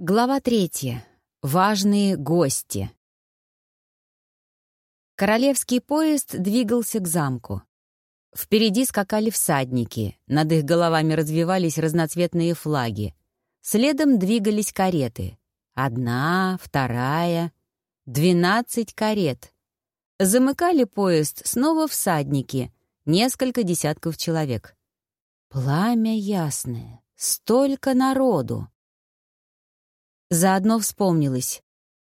Глава третья. Важные гости. Королевский поезд двигался к замку. Впереди скакали всадники, над их головами развивались разноцветные флаги. Следом двигались кареты. Одна, вторая, двенадцать карет. Замыкали поезд снова всадники, несколько десятков человек. Пламя ясное, столько народу. Заодно вспомнилось.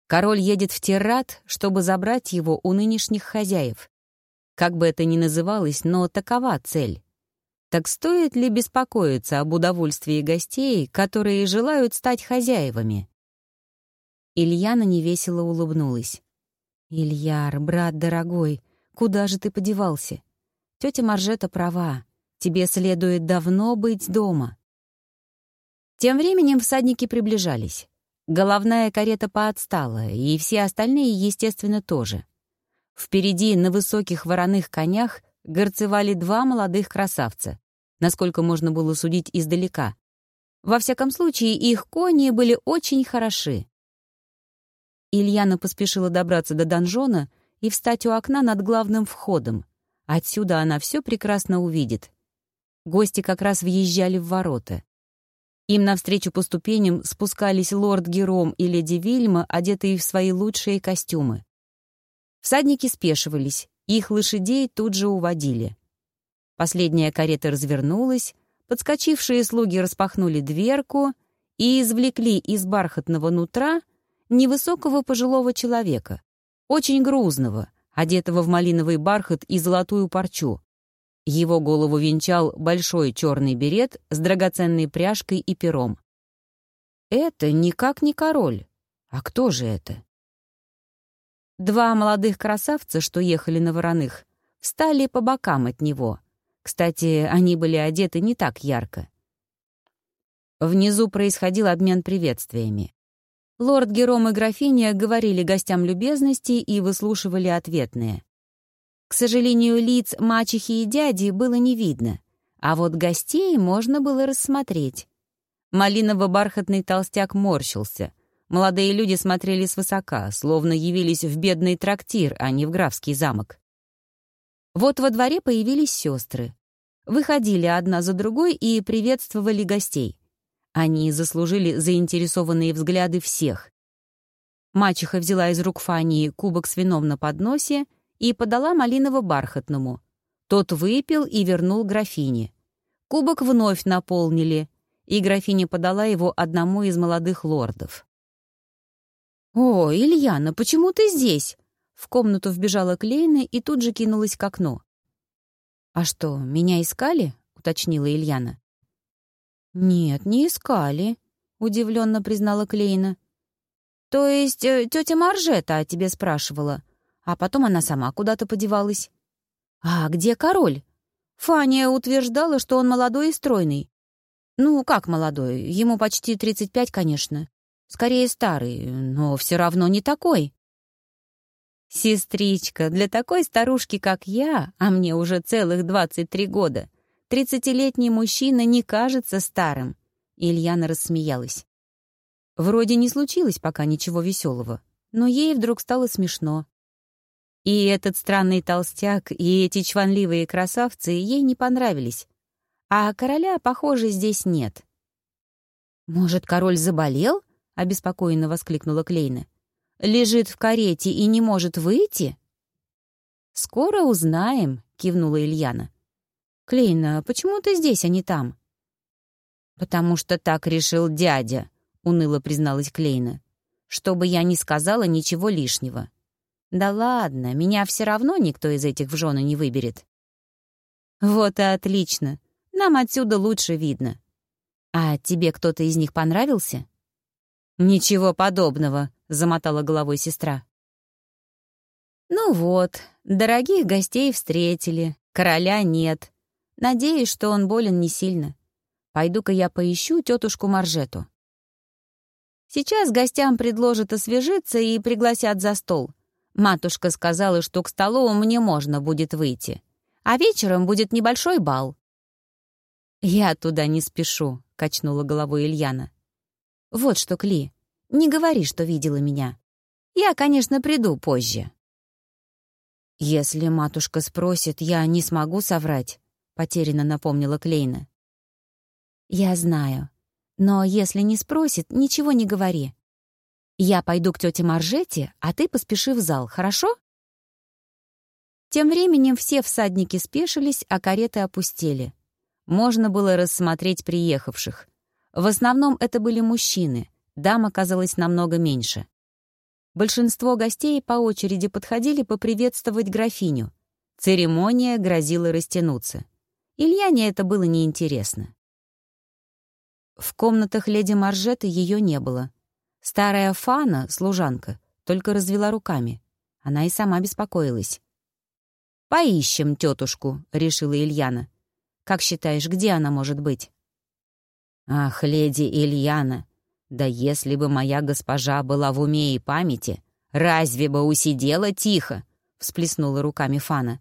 Король едет в Террат, чтобы забрать его у нынешних хозяев. Как бы это ни называлось, но такова цель. Так стоит ли беспокоиться об удовольствии гостей, которые желают стать хозяевами? Ильяна невесело улыбнулась. «Ильяр, брат дорогой, куда же ты подевался? Тетя Маржета права. Тебе следует давно быть дома». Тем временем всадники приближались. Головная карета поотстала, и все остальные, естественно, тоже. Впереди на высоких вороных конях горцевали два молодых красавца, насколько можно было судить издалека. Во всяком случае, их кони были очень хороши. Ильяна поспешила добраться до донжона и встать у окна над главным входом. Отсюда она все прекрасно увидит. Гости как раз въезжали в ворота. Им навстречу по ступеням спускались лорд Гером и леди Вильма, одетые в свои лучшие костюмы. Всадники спешивались, их лошадей тут же уводили. Последняя карета развернулась, подскочившие слуги распахнули дверку и извлекли из бархатного нутра невысокого пожилого человека, очень грузного, одетого в малиновый бархат и золотую парчу, его голову венчал большой черный берет с драгоценной пряжкой и пером. Это никак не король. А кто же это? Два молодых красавца, что ехали на вороных, встали по бокам от него. Кстати, они были одеты не так ярко. Внизу происходил обмен приветствиями. Лорд Гером и графиня говорили гостям любезности и выслушивали ответные. К сожалению, лиц мачехи и дяди было не видно, а вот гостей можно было рассмотреть. Малиново-бархатный толстяк морщился. Молодые люди смотрели свысока, словно явились в бедный трактир, а не в графский замок. Вот во дворе появились сестры. Выходили одна за другой и приветствовали гостей. Они заслужили заинтересованные взгляды всех. Мачеха взяла из рук Фании кубок с вином на подносе — и подала малиново-бархатному. Тот выпил и вернул графине. Кубок вновь наполнили, и графиня подала его одному из молодых лордов. «О, Ильяна, почему ты здесь?» В комнату вбежала Клейна и тут же кинулась к окну. «А что, меня искали?» — уточнила Ильяна. «Нет, не искали», — удивленно признала Клейна. «То есть э, тетя Маржета о тебе спрашивала. А потом она сама куда-то подевалась. «А где король?» Фания утверждала, что он молодой и стройный. Ну, как молодой? Ему почти 35, конечно. Скорее старый, но все равно не такой. «Сестричка, для такой старушки, как я, а мне уже целых 23 года, тридцатилетний мужчина не кажется старым», — Ильяна рассмеялась. Вроде не случилось пока ничего веселого, но ей вдруг стало смешно. И этот странный толстяк, и эти чванливые красавцы ей не понравились. А короля, похоже, здесь нет. «Может, король заболел?» — обеспокоенно воскликнула Клейна. «Лежит в карете и не может выйти?» «Скоро узнаем», — кивнула Ильяна. «Клейна, почему ты здесь, а не там?» «Потому что так решил дядя», — уныло призналась Клейна. «Чтобы я не сказала ничего лишнего. Да ладно, меня все равно никто из этих в жены не выберет. Вот и отлично. Нам отсюда лучше видно. А тебе кто-то из них понравился? Ничего подобного, замотала головой сестра. Ну вот, дорогих гостей встретили, короля нет. Надеюсь, что он болен не сильно. Пойду-ка я поищу тетушку Маржету. Сейчас гостям предложат освежиться и пригласят за стол — Матушка сказала, что к столу мне можно будет выйти, а вечером будет небольшой бал. «Я туда не спешу», — качнула головой Ильяна. «Вот что, Кли, Не говори, что видела меня. Я, конечно, приду позже». «Если матушка спросит, я не смогу соврать», — потерянно напомнила Клейна. «Я знаю. Но если не спросит, ничего не говори. Я пойду к тете Маржете, а ты поспеши в зал, хорошо?» Тем временем все всадники спешились, а кареты опустели. Можно было рассмотреть приехавших. В основном это были мужчины, дам оказалось намного меньше. Большинство гостей по очереди подходили поприветствовать графиню. Церемония грозила растянуться. Ильяне это было неинтересно. В комнатах леди Маржеты ее не было. Старая Фана, служанка, только развела руками. Она и сама беспокоилась. «Поищем тетушку», — решила Ильяна. «Как считаешь, где она может быть?» «Ах, леди Ильяна, да если бы моя госпожа была в уме и памяти, разве бы усидела тихо?» — всплеснула руками Фана.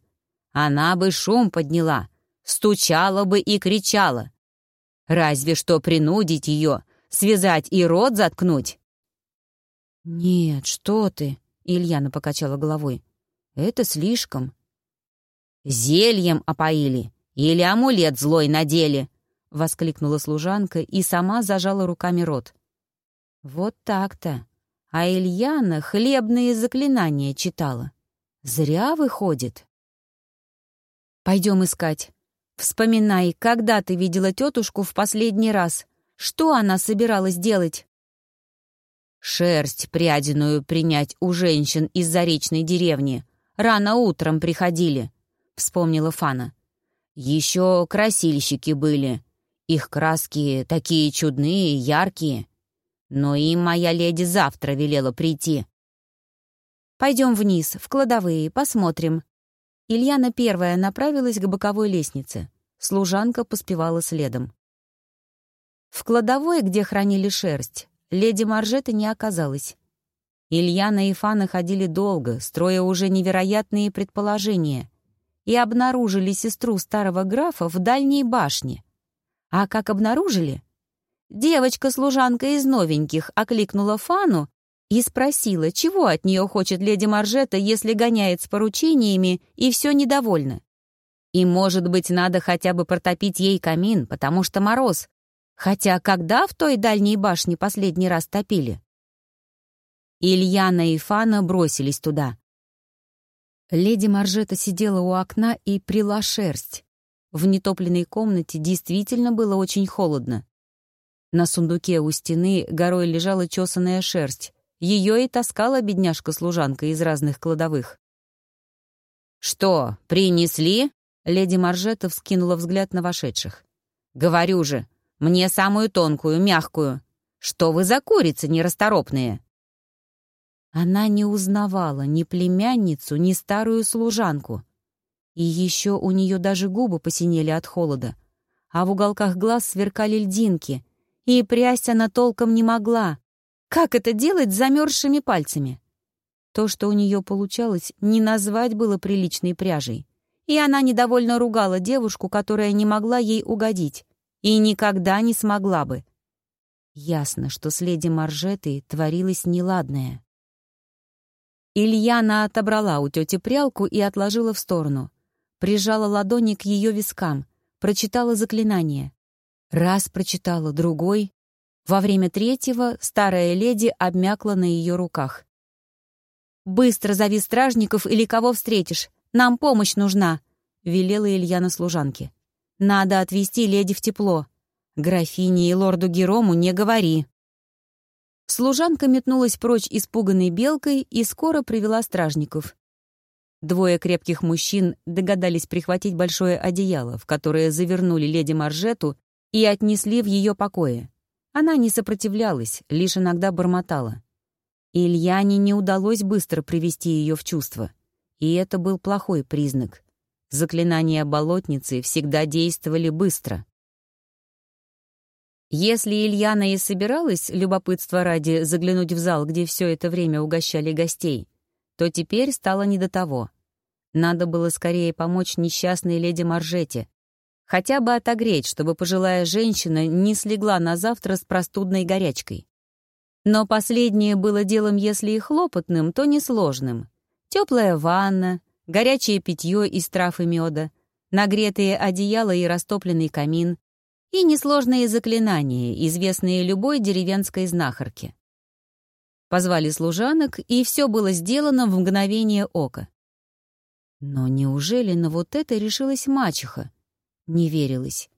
«Она бы шум подняла, стучала бы и кричала. Разве что принудить ее, связать и рот заткнуть». «Нет, что ты!» — Ильяна покачала головой. «Это слишком». «Зельем опоили или амулет злой надели!» — воскликнула служанка и сама зажала руками рот. Вот так-то. А Ильяна хлебные заклинания читала. Зря выходит. Пойдем искать. Вспоминай, когда ты видела тетушку в последний раз. Что она собиралась делать? Шерсть прядиную принять у женщин из заречной деревни. Рано утром приходили, — вспомнила Фана. Еще красильщики были. Их краски такие чудные, яркие. Но им моя леди завтра велела прийти. Пойдем вниз, в кладовые, посмотрим. Ильяна первая направилась к боковой лестнице. Служанка поспевала следом. В кладовой, где хранили шерсть, леди Маржета не оказалась. Ильяна и Фана ходили долго, строя уже невероятные предположения, и обнаружили сестру старого графа в дальней башне. А как обнаружили? Девочка-служанка из новеньких окликнула Фану и спросила, чего от нее хочет леди Маржета, если гоняет с поручениями и все недовольна. И, может быть, надо хотя бы протопить ей камин, потому что мороз. Хотя когда в той дальней башне последний раз топили? Ильяна и Фана бросились туда. Леди Маржета сидела у окна и прила шерсть. В нетопленной комнате действительно было очень холодно. На сундуке у стены горой лежала чесаная шерсть. Ее и таскала бедняжка-служанка из разных кладовых. «Что, принесли?» — леди Маржета вскинула взгляд на вошедших. «Говорю же, мне самую тонкую, мягкую. Что вы за курицы нерасторопные?» Она не узнавала ни племянницу, ни старую служанку. И еще у нее даже губы посинели от холода, а в уголках глаз сверкали льдинки — и прясть она толком не могла. Как это делать с замерзшими пальцами? То, что у нее получалось, не назвать было приличной пряжей. И она недовольно ругала девушку, которая не могла ей угодить. И никогда не смогла бы. Ясно, что с леди Маржетой творилось неладное. Ильяна отобрала у тети прялку и отложила в сторону. Прижала ладони к ее вискам, прочитала заклинание. Раз прочитала, другой. Во время третьего старая леди обмякла на ее руках. «Быстро зови стражников или кого встретишь. Нам помощь нужна», — велела Ильяна служанке. «Надо отвезти леди в тепло. Графине и лорду Герому не говори». Служанка метнулась прочь испуганной белкой и скоро привела стражников. Двое крепких мужчин догадались прихватить большое одеяло, в которое завернули леди Маржету и отнесли в ее покое. Она не сопротивлялась, лишь иногда бормотала. Ильяне не удалось быстро привести ее в чувство, и это был плохой признак. Заклинания болотницы всегда действовали быстро. Если Ильяна и собиралась, любопытство ради, заглянуть в зал, где все это время угощали гостей, то теперь стало не до того. Надо было скорее помочь несчастной леди Маржете, Хотя бы отогреть, чтобы пожилая женщина не слегла на завтра с простудной горячкой. Но последнее было делом, если и хлопотным, то несложным. Теплая ванна, горячее питье из трав и меда, нагретые одеяла и растопленный камин, и несложные заклинания, известные любой деревенской знахарке. Позвали служанок, и все было сделано в мгновение ока. Но неужели на вот это решилась мачеха? Не верилось.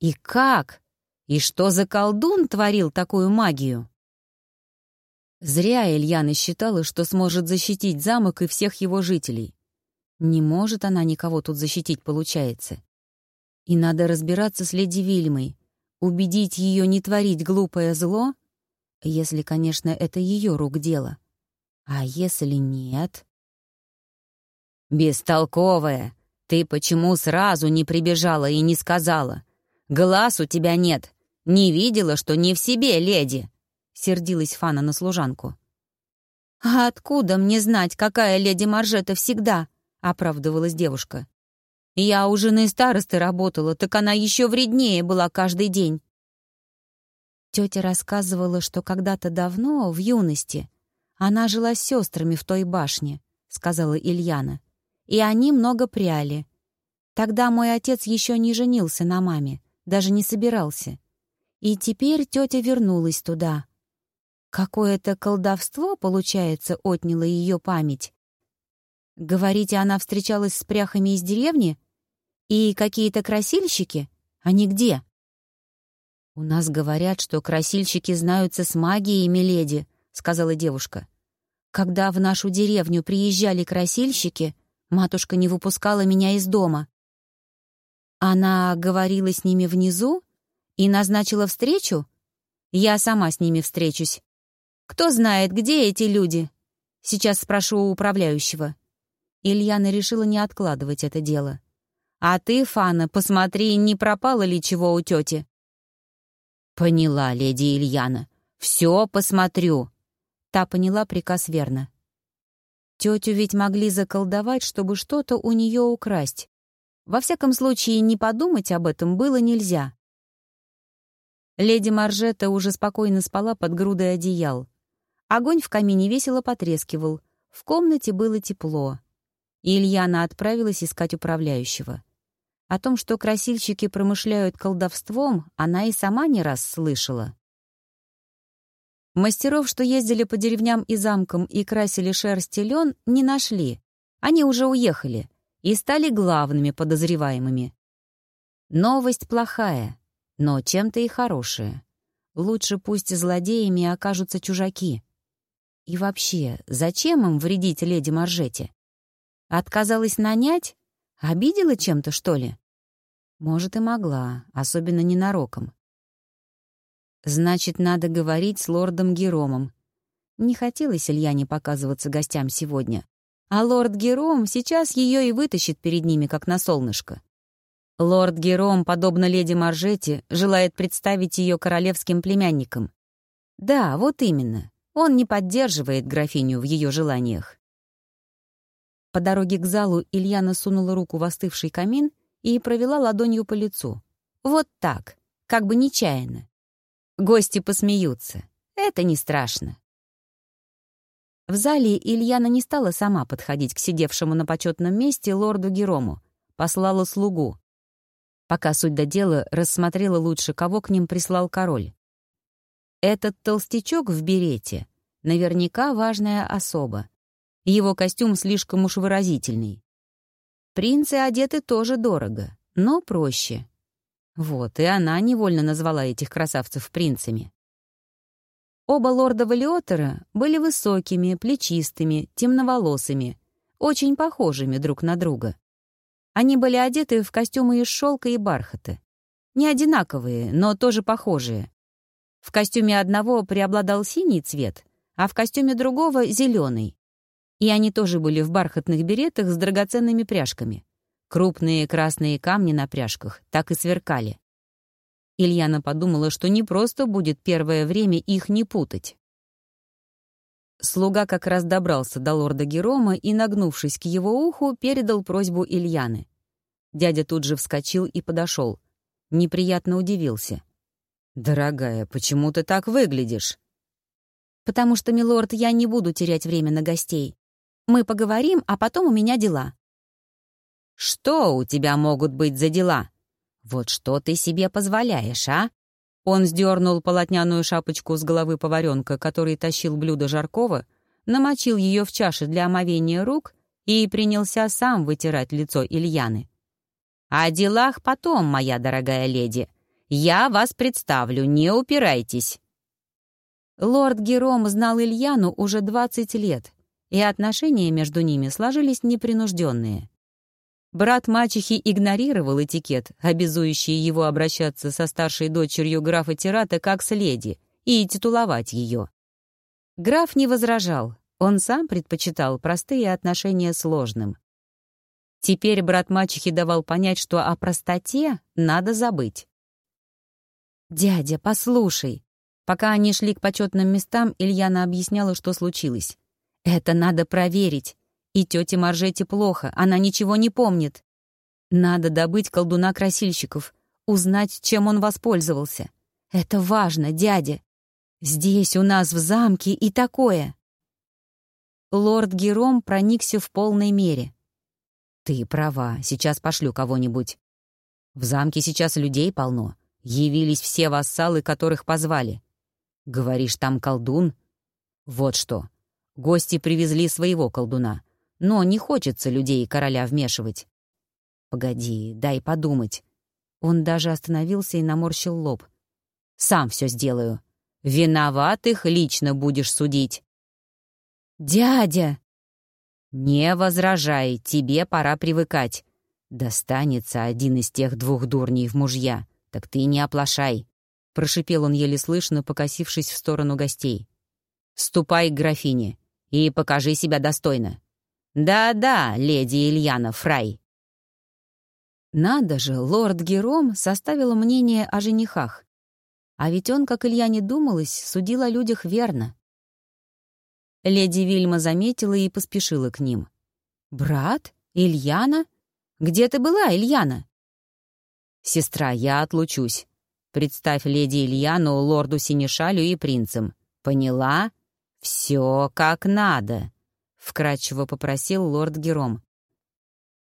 И как? И что за колдун творил такую магию? Зря Ильяна считала, что сможет защитить замок и всех его жителей. Не может она никого тут защитить, получается. И надо разбираться с леди Вильмой, убедить ее не творить глупое зло, если, конечно, это ее рук дело. А если нет? «Бестолковая! Ты почему сразу не прибежала и не сказала? Глаз у тебя нет. Не видела, что не в себе, леди!» — сердилась Фана на служанку. «А откуда мне знать, какая леди Маржета всегда?» — оправдывалась девушка. «Я у жены старосты работала, так она еще вреднее была каждый день». Тетя рассказывала, что когда-то давно, в юности, она жила с сестрами в той башне, — сказала Ильяна, — и они много пряли. Тогда мой отец еще не женился на маме, даже не собирался. И теперь тетя вернулась туда. Какое-то колдовство, получается, отняло ее память. Говорите, она встречалась с пряхами из деревни? И какие-то красильщики? Они где? «У нас говорят, что красильщики знаются с магией, миледи», — сказала девушка. «Когда в нашу деревню приезжали красильщики, матушка не выпускала меня из дома. Она говорила с ними внизу и назначила встречу? Я сама с ними встречусь. Кто знает, где эти люди? Сейчас спрошу у управляющего». Ильяна решила не откладывать это дело. «А ты, Фана, посмотри, не пропало ли чего у тети?» «Поняла, леди Ильяна. Все посмотрю». Та поняла приказ верно. Тетю ведь могли заколдовать, чтобы что-то у нее украсть. Во всяком случае, не подумать об этом было нельзя. Леди Маржета уже спокойно спала под грудой одеял. Огонь в камине весело потрескивал. В комнате было тепло. И Ильяна отправилась искать управляющего. О том, что красильщики промышляют колдовством, она и сама не раз слышала. Мастеров, что ездили по деревням и замкам и красили шерсть и лен, не нашли. Они уже уехали и стали главными подозреваемыми. Новость плохая, но чем-то и хорошая. Лучше пусть злодеями окажутся чужаки. И вообще, зачем им вредить леди Маржете? Отказалась нанять? Обидела чем-то, что ли? Может, и могла, особенно ненароком. Значит, надо говорить с лордом Геромом. Не хотелось Ильяне показываться гостям сегодня. А лорд Гером сейчас ее и вытащит перед ними, как на солнышко. Лорд Гером, подобно леди Маржете, желает представить ее королевским племянником. Да, вот именно. Он не поддерживает графиню в ее желаниях. По дороге к залу Ильяна сунула руку в остывший камин и провела ладонью по лицу. Вот так, как бы нечаянно. Гости посмеются. Это не страшно. В зале Ильяна не стала сама подходить к сидевшему на почетном месте лорду Герому, послала слугу. Пока суть до дела, рассмотрела лучше, кого к ним прислал король. Этот толстячок в берете — наверняка важная особа. Его костюм слишком уж выразительный. Принцы одеты тоже дорого, но проще. Вот, и она невольно назвала этих красавцев принцами. Оба лорда Валиотера были высокими, плечистыми, темноволосыми, очень похожими друг на друга. Они были одеты в костюмы из шелка и бархата. Не одинаковые, но тоже похожие. В костюме одного преобладал синий цвет, а в костюме другого — зеленый. И они тоже были в бархатных беретах с драгоценными пряжками. Крупные красные камни на пряжках так и сверкали. Ильяна подумала, что не просто будет первое время их не путать. Слуга как раз добрался до лорда Герома и, нагнувшись к его уху, передал просьбу Ильяны. Дядя тут же вскочил и подошел. Неприятно удивился. «Дорогая, почему ты так выглядишь?» «Потому что, милорд, я не буду терять время на гостей. Мы поговорим, а потом у меня дела». «Что у тебя могут быть за дела? Вот что ты себе позволяешь, а?» Он сдернул полотняную шапочку с головы поваренка, который тащил блюдо Жаркова, намочил ее в чаше для омовения рук и принялся сам вытирать лицо Ильяны. «О делах потом, моя дорогая леди. Я вас представлю, не упирайтесь». Лорд Гером знал Ильяну уже 20 лет, и отношения между ними сложились непринужденные. Брат мачехи игнорировал этикет, обязующий его обращаться со старшей дочерью графа Тирата как с леди и титуловать ее. Граф не возражал, он сам предпочитал простые отношения сложным. Теперь брат мачехи давал понять, что о простоте надо забыть. «Дядя, послушай!» Пока они шли к почетным местам, Ильяна объясняла, что случилось. «Это надо проверить. И тете Маржете плохо, она ничего не помнит. Надо добыть колдуна-красильщиков, узнать, чем он воспользовался. Это важно, дядя. Здесь у нас в замке и такое. Лорд Гером проникся в полной мере. Ты права, сейчас пошлю кого-нибудь. В замке сейчас людей полно. Явились все вассалы, которых позвали. Говоришь, там колдун? Вот что. Гости привезли своего колдуна но не хочется людей и короля вмешивать. Погоди, дай подумать. Он даже остановился и наморщил лоб. Сам все сделаю. Виноватых лично будешь судить. Дядя! Не возражай, тебе пора привыкать. Достанется один из тех двух дурней в мужья. Так ты не оплошай. Прошипел он еле слышно, покосившись в сторону гостей. «Ступай к графине и покажи себя достойно. «Да-да, леди Ильяна Фрай». Надо же, лорд Гером составил мнение о женихах. А ведь он, как Илья не думалось, судил о людях верно. Леди Вильма заметила и поспешила к ним. «Брат? Ильяна? Где ты была, Ильяна?» «Сестра, я отлучусь. Представь леди Ильяну лорду Синешалю и принцам. Поняла? Все как надо вкрадчиво попросил лорд Гером.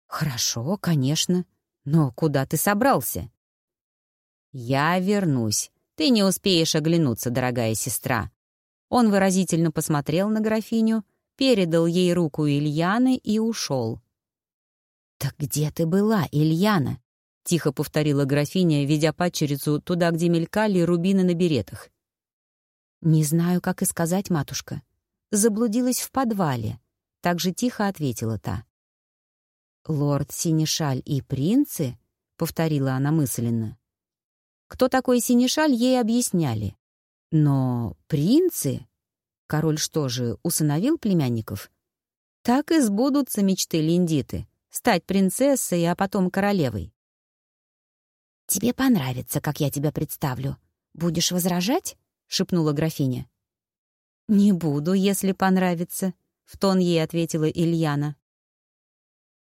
«Хорошо, конечно. Но куда ты собрался?» «Я вернусь. Ты не успеешь оглянуться, дорогая сестра». Он выразительно посмотрел на графиню, передал ей руку Ильяны и ушел. «Так где ты была, Ильяна?» — тихо повторила графиня, ведя падчерицу туда, где мелькали рубины на беретах. «Не знаю, как и сказать, матушка. Заблудилась в подвале. Так же тихо ответила та. «Лорд Синишаль и принцы?» — повторила она мысленно. Кто такой Синишаль, ей объясняли. Но принцы? Король что же, усыновил племянников? Так и сбудутся мечты Линдиты — стать принцессой, а потом королевой. «Тебе понравится, как я тебя представлю. Будешь возражать?» — шепнула графиня. «Не буду, если понравится», — в тон ей ответила Ильяна.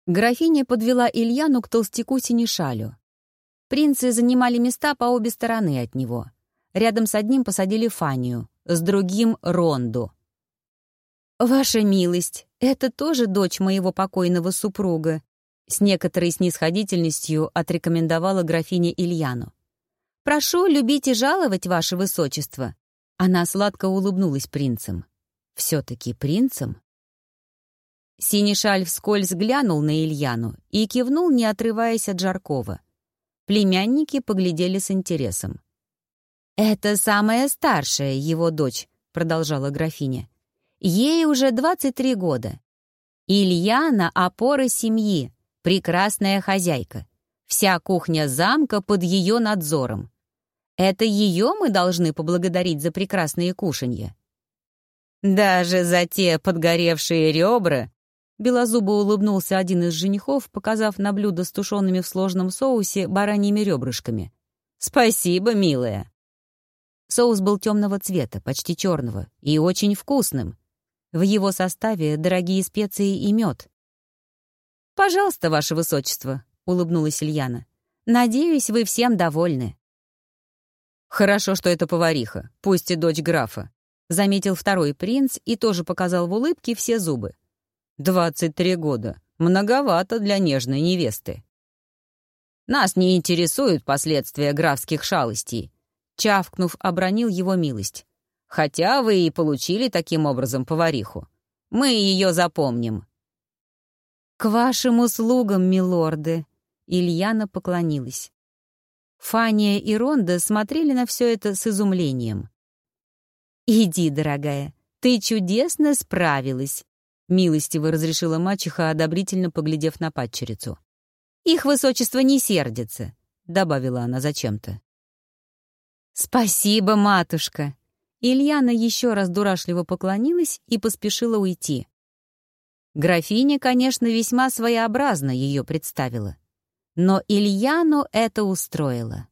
Графиня подвела Ильяну к толстяку Синишалю. Принцы занимали места по обе стороны от него. Рядом с одним посадили Фанию, с другим — Ронду. «Ваша милость, это тоже дочь моего покойного супруга», с некоторой снисходительностью отрекомендовала графиня Ильяну. «Прошу любить и жаловать, ваше высочество». Она сладко улыбнулась принцам. Все-таки принцем? Синишаль вскользь глянул на Ильяну и кивнул, не отрываясь от Жаркова. Племянники поглядели с интересом. «Это самая старшая его дочь», — продолжала графиня. «Ей уже 23 года. Ильяна — опора семьи, прекрасная хозяйка. Вся кухня замка под ее надзором. Это ее мы должны поблагодарить за прекрасные кушанья». «Даже за те подгоревшие ребра!» Белозубо улыбнулся один из женихов, показав на блюдо с тушеными в сложном соусе бараньими ребрышками. «Спасибо, милая!» Соус был темного цвета, почти черного, и очень вкусным. В его составе дорогие специи и мед. «Пожалуйста, ваше высочество», — улыбнулась Ильяна. «Надеюсь, вы всем довольны». «Хорошо, что это повариха, пусть и дочь графа. Заметил второй принц и тоже показал в улыбке все зубы. «Двадцать три года. Многовато для нежной невесты». «Нас не интересуют последствия графских шалостей», — чавкнув, обронил его милость. «Хотя вы и получили таким образом повариху. Мы ее запомним». «К вашим услугам, милорды!» Ильяна поклонилась. Фания и Ронда смотрели на все это с изумлением. «Иди, дорогая, ты чудесно справилась», — милостиво разрешила мачеха, одобрительно поглядев на падчерицу. «Их высочество не сердится», — добавила она зачем-то. «Спасибо, матушка!» Ильяна еще раз дурашливо поклонилась и поспешила уйти. Графиня, конечно, весьма своеобразно ее представила. Но Ильяну это устроило.